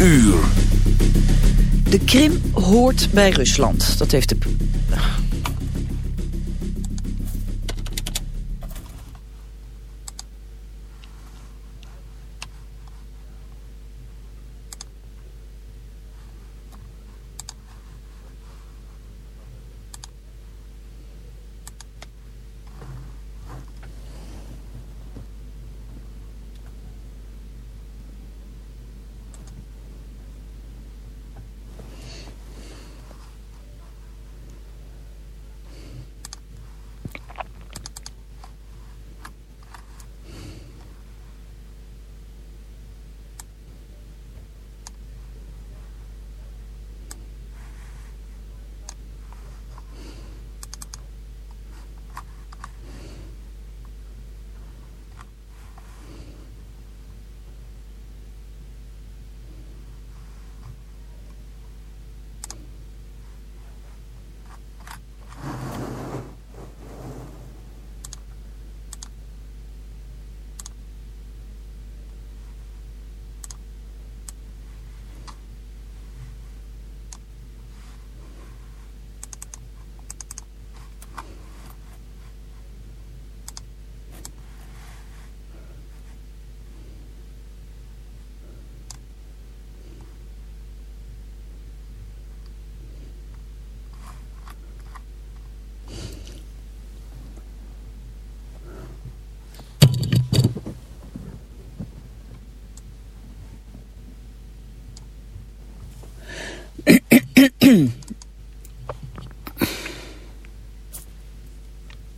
uur. De Krim hoort bij Rusland. Dat heeft de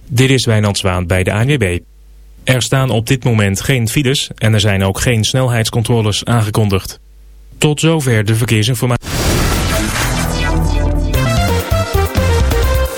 Dit is Wijnand Zwaan bij de ANWB. Er staan op dit moment geen files en er zijn ook geen snelheidscontroles aangekondigd. Tot zover de verkeersinformatie.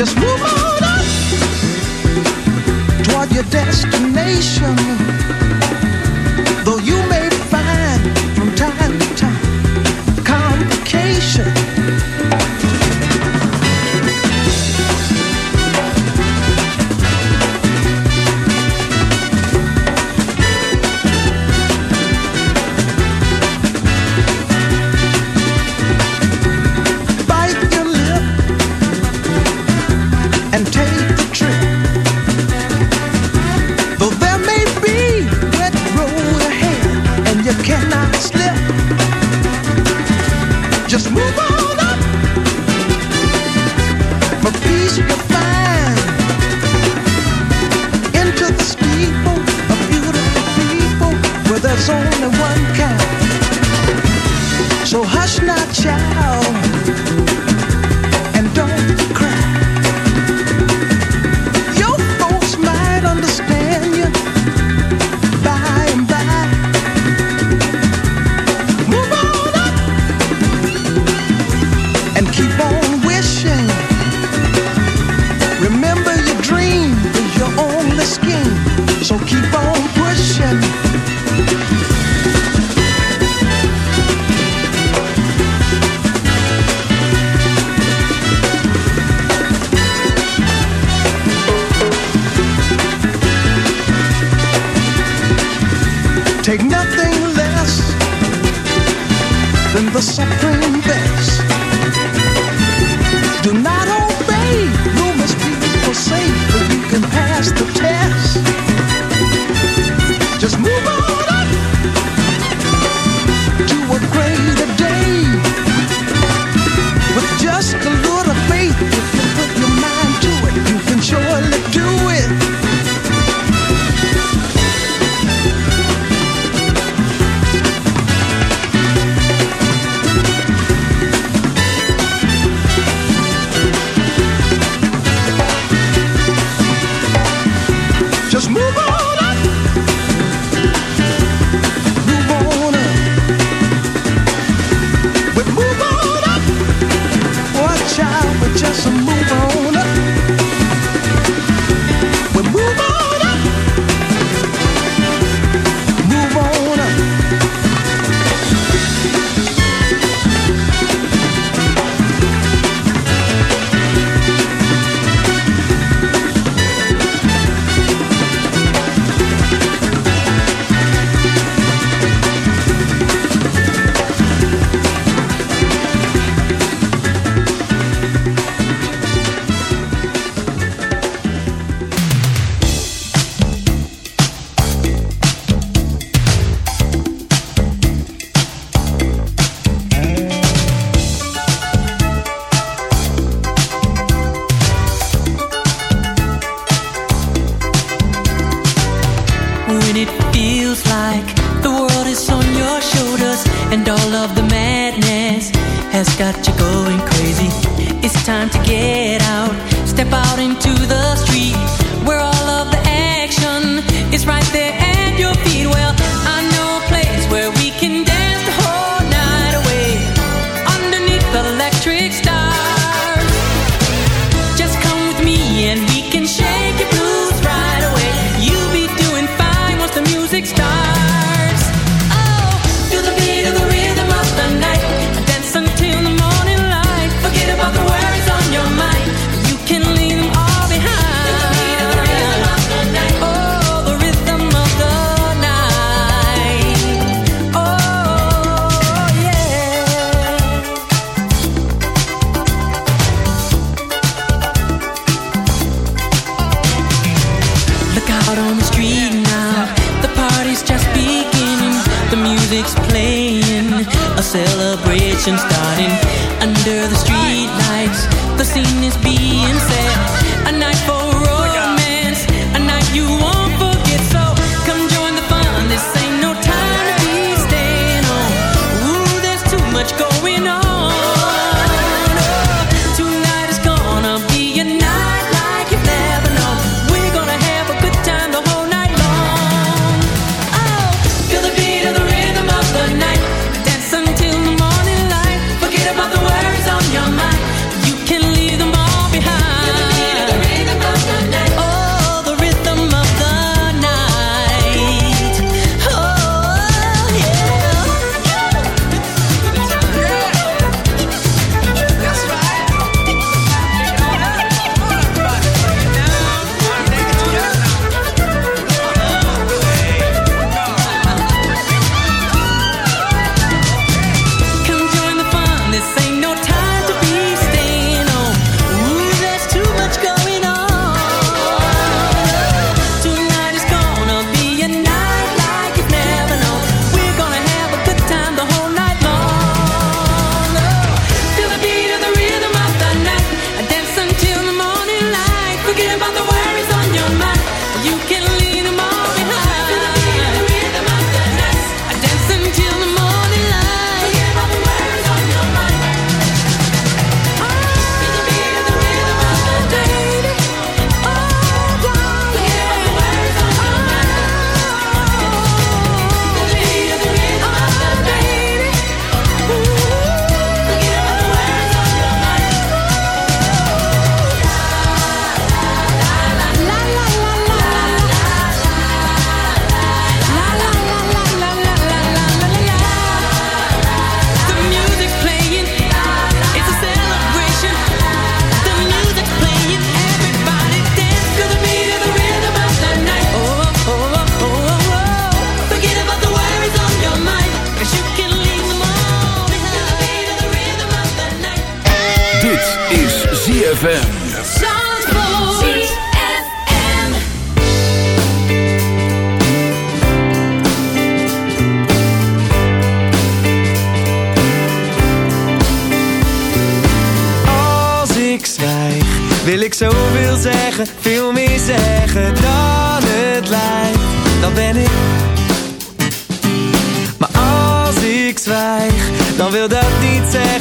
Just move on up toward your destination. the scene is being set. A night for oh romance, a night you want.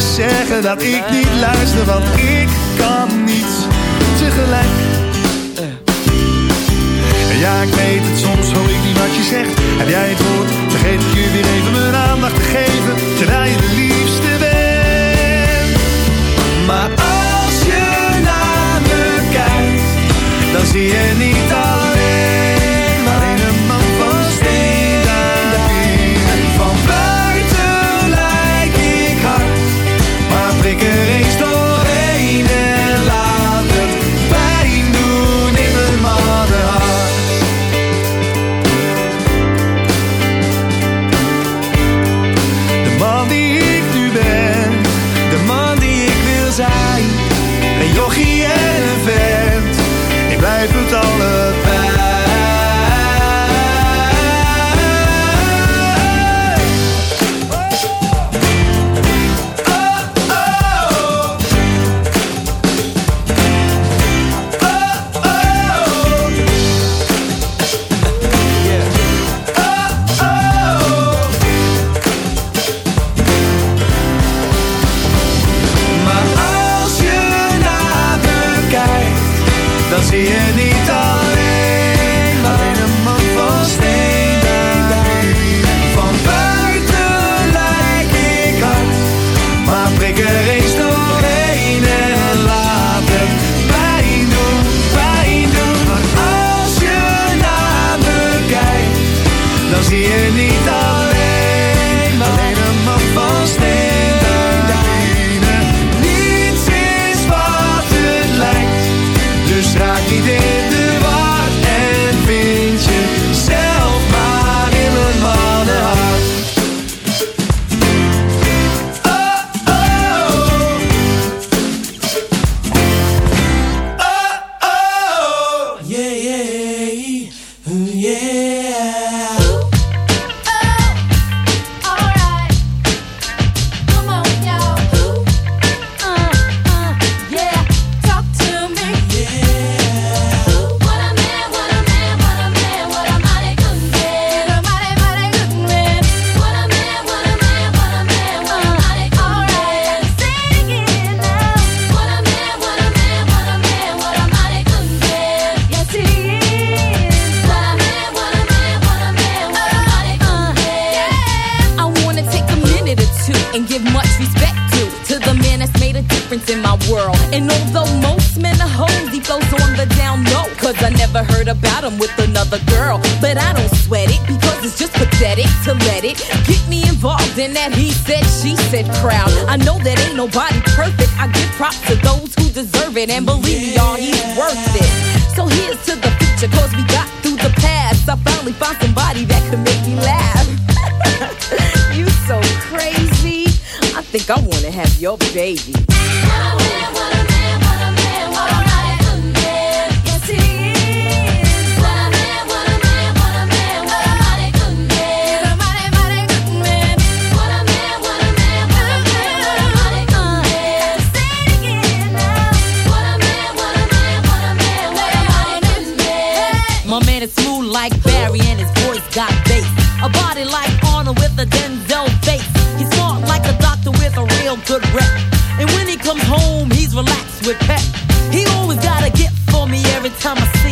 zeggen dat ik niet luister, want ik kan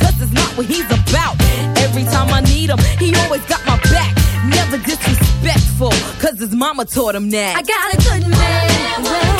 cause it's not what he's about. Every time I need him, he always got my back. Never disrespectful, cause his mama taught him that. I got a good man.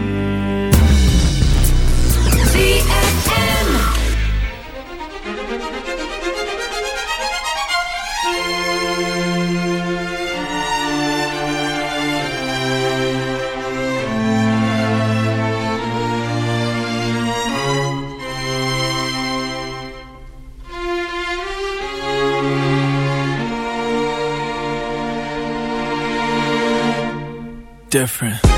different.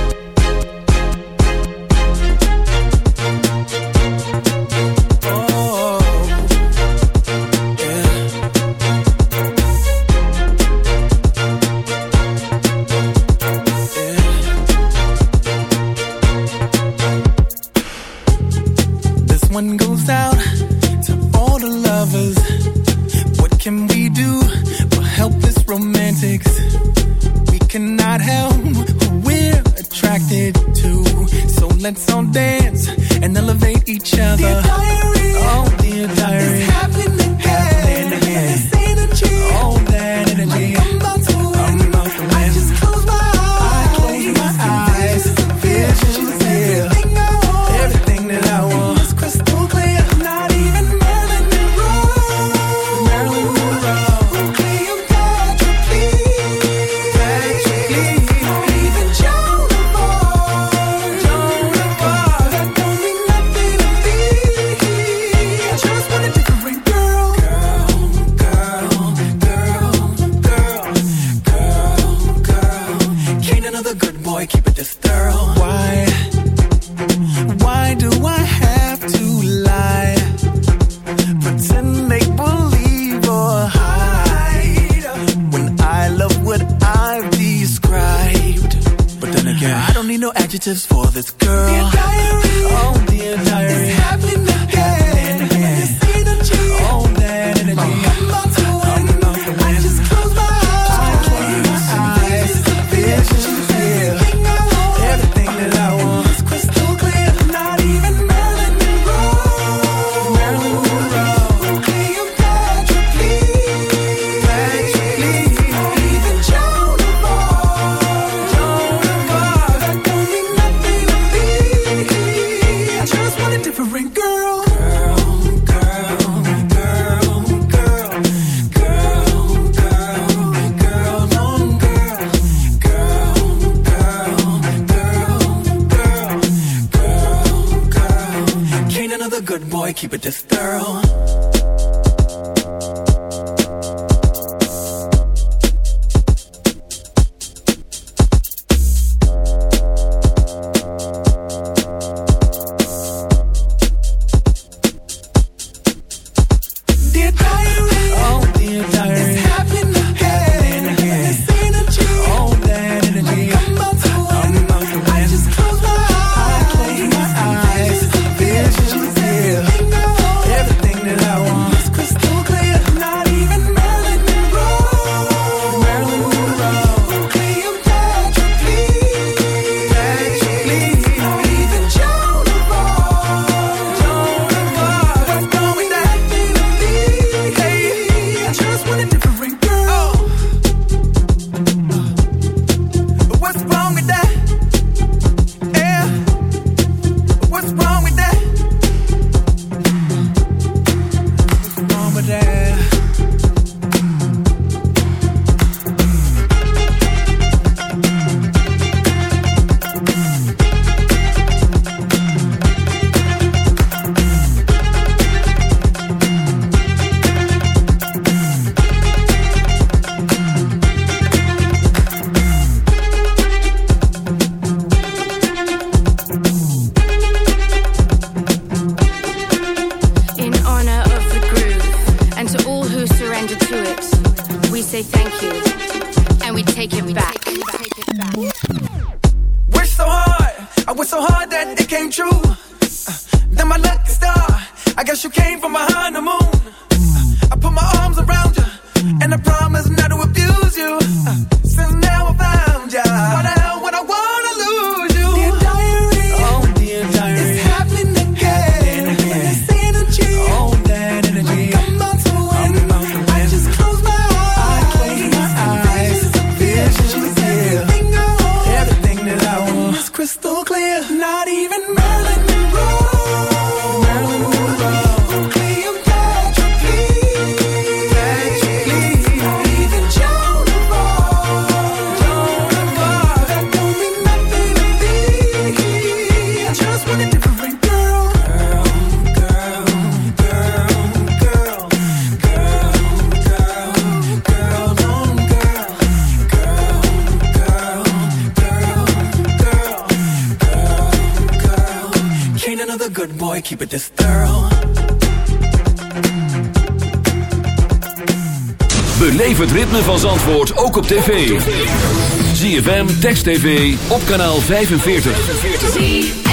keep it this thorough. Beleef het ritme van Zandvoort ook op tv. ZFM, Text TV, op kanaal 45.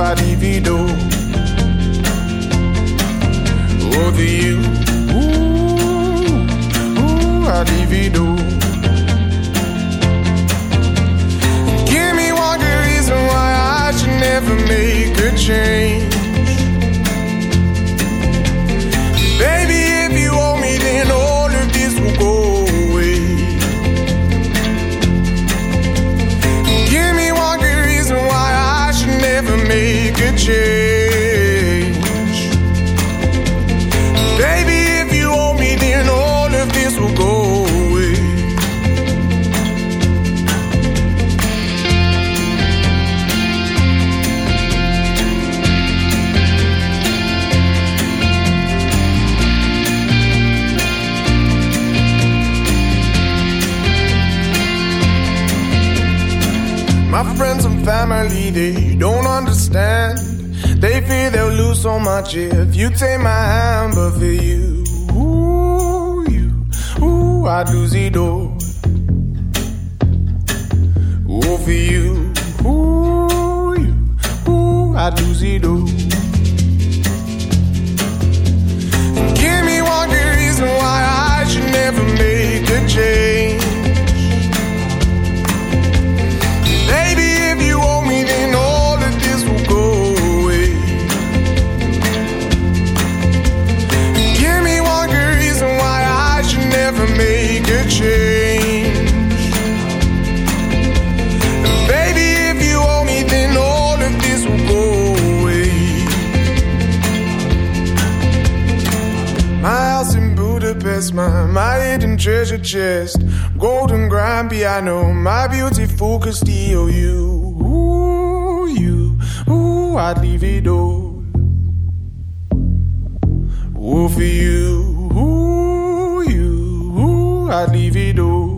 adivido. Oh, the If you take fool could steal you. Ooh, you, ooh, I'd leave it all. Ooh, for you, ooh, you, ooh, I'd leave it all.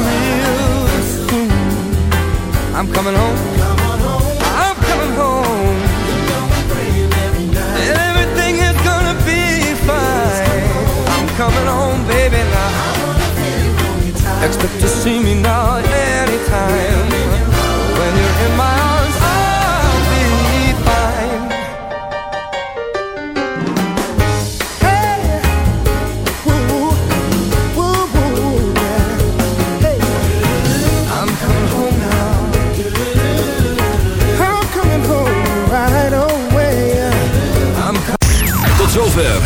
I'm coming home. I'm coming home. And everything is gonna be fine. I'm coming home, baby, now. Expect to see me now anytime.